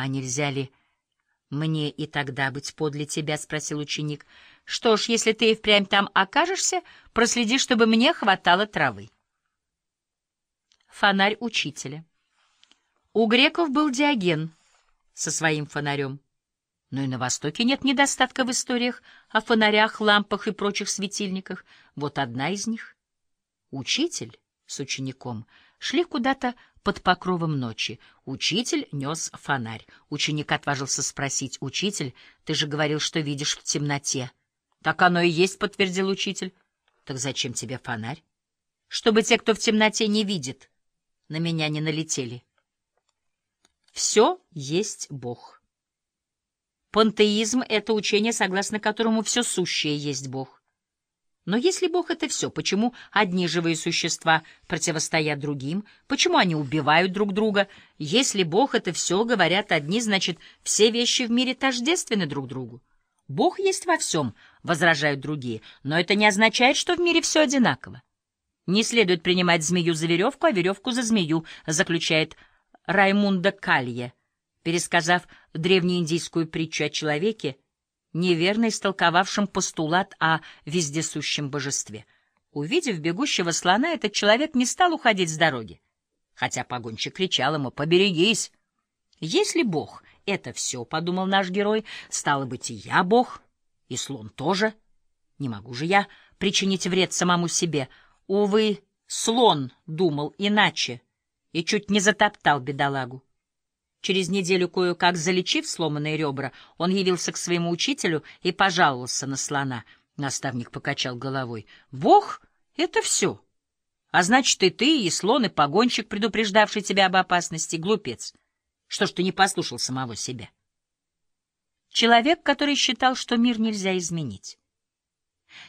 А нельзя ли мне и тогда быть подле тебя? — спросил ученик. — Что ж, если ты и впрямь там окажешься, проследи, чтобы мне хватало травы. Фонарь учителя. У греков был Диоген со своим фонарем. Но и на Востоке нет недостатка в историях о фонарях, лампах и прочих светильниках. Вот одна из них. Учитель с учеником шли куда-то под покровом ночи. Учитель нес фонарь. Ученик отважился спросить, «Учитель, ты же говорил, что видишь в темноте». «Так оно и есть», — подтвердил учитель. «Так зачем тебе фонарь?» «Чтобы те, кто в темноте не видит, на меня не налетели». Все есть Бог. Пантеизм — это учение, согласно которому все сущее есть Бог. Но если Бог — это все, почему одни живые существа противостоят другим? Почему они убивают друг друга? Если Бог — это все, говорят одни, значит, все вещи в мире тождественны друг другу. Бог есть во всем, возражают другие, но это не означает, что в мире все одинаково. Не следует принимать змею за веревку, а веревку за змею, заключает Раймунда Калье пересказав древнеиндийскую притчу о человеке, неверно истолковавшем постулат о вездесущем божестве. Увидев бегущего слона, этот человек не стал уходить с дороги, хотя погонщик кричал ему «Поберегись!». «Если Бог — это все, — подумал наш герой, — стало быть, и я Бог, и слон тоже. Не могу же я причинить вред самому себе. Увы, слон думал иначе и чуть не затоптал бедолагу. Через неделю, кое-как залечив сломанные ребра, он явился к своему учителю и пожаловался на слона. Наставник покачал головой. — Бог — это все. А значит, и ты, и слон, и погонщик, предупреждавший тебя об опасности, глупец. Что ж ты не послушал самого себя? Человек, который считал, что мир нельзя изменить.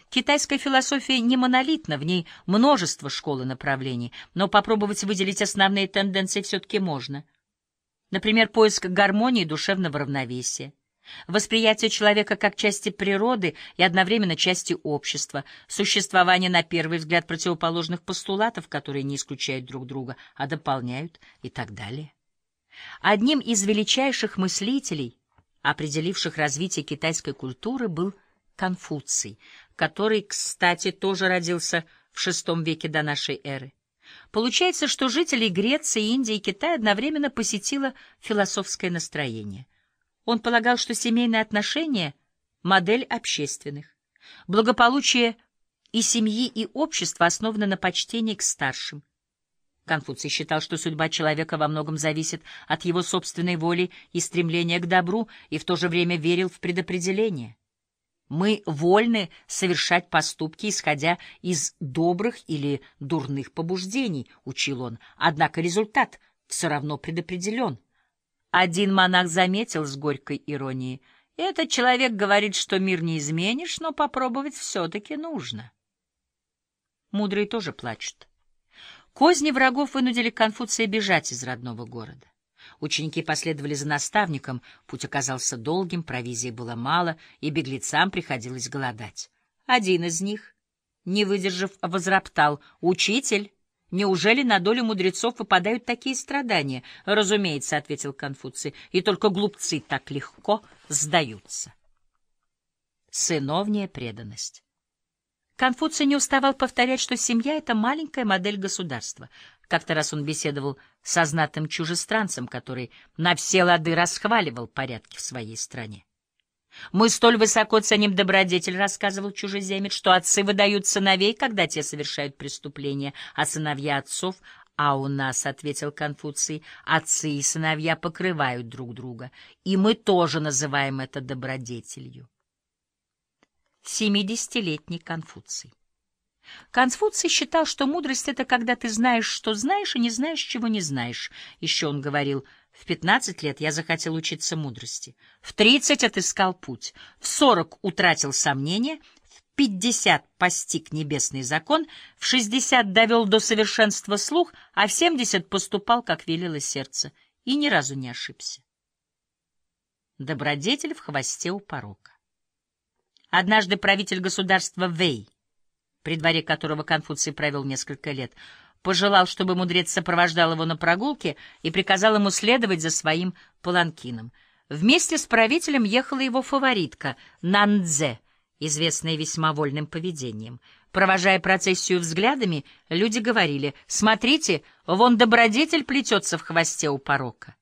Китайская философия не монолитна, в ней множество школ и направлений, но попробовать выделить основные тенденции все-таки можно — Например, поиск гармонии душевного равновесия, восприятие человека как части природы и одновременно части общества, существование на первый взгляд противоположных постулатов, которые не исключают друг друга, а дополняют и так далее. Одним из величайших мыслителей, определивших развитие китайской культуры, был Конфуций, который, кстати, тоже родился в VI веке до нашей эры. Получается, что жителей Греции, Индии и Китая одновременно посетило философское настроение. Он полагал, что семейные отношения — модель общественных. Благополучие и семьи, и общества основаны на почтении к старшим. Конфуций считал, что судьба человека во многом зависит от его собственной воли и стремления к добру, и в то же время верил в предопределение. Мы вольны совершать поступки, исходя из добрых или дурных побуждений, — учил он, — однако результат все равно предопределен. Один монах заметил с горькой иронией, «Этот человек говорит, что мир не изменишь, но попробовать все-таки нужно». Мудрые тоже плачут. Козни врагов вынудили Конфуция бежать из родного города. Ученики последовали за наставником, путь оказался долгим, провизии было мало, и беглецам приходилось голодать. Один из них, не выдержав, возроптал. «Учитель, неужели на долю мудрецов выпадают такие страдания?» «Разумеется», — ответил Конфуций, — «и только глупцы так легко сдаются». Сыновняя преданность. Конфуций не уставал повторять, что семья — это маленькая модель государства. Как-то раз он беседовал со знатым чужестранцем, который на все лады расхваливал порядки в своей стране. «Мы столь высоко ценим добродетель», — рассказывал чужеземец, «что отцы выдают сыновей, когда те совершают преступления, а сыновья отцов...» «А у нас, — ответил Конфуций, — отцы и сыновья покрывают друг друга, и мы тоже называем это добродетелью». Семидесятилетний Конфуций Конфуций считал, что мудрость — это когда ты знаешь, что знаешь, и не знаешь, чего не знаешь. Еще он говорил, в пятнадцать лет я захотел учиться мудрости, в тридцать отыскал путь, в сорок утратил сомнения, в пятьдесят постиг небесный закон, в шестьдесят довел до совершенства слух, а в семьдесят поступал, как велело сердце, и ни разу не ошибся. Добродетель в хвосте у порока. Однажды правитель государства Вэй — при дворе которого Конфуций провел несколько лет, пожелал, чтобы мудрец сопровождал его на прогулке и приказал ему следовать за своим паланкином. Вместе с правителем ехала его фаворитка Нандзе, известная весьма вольным поведением. Провожая процессию взглядами, люди говорили, «Смотрите, вон добродетель плетется в хвосте у порока».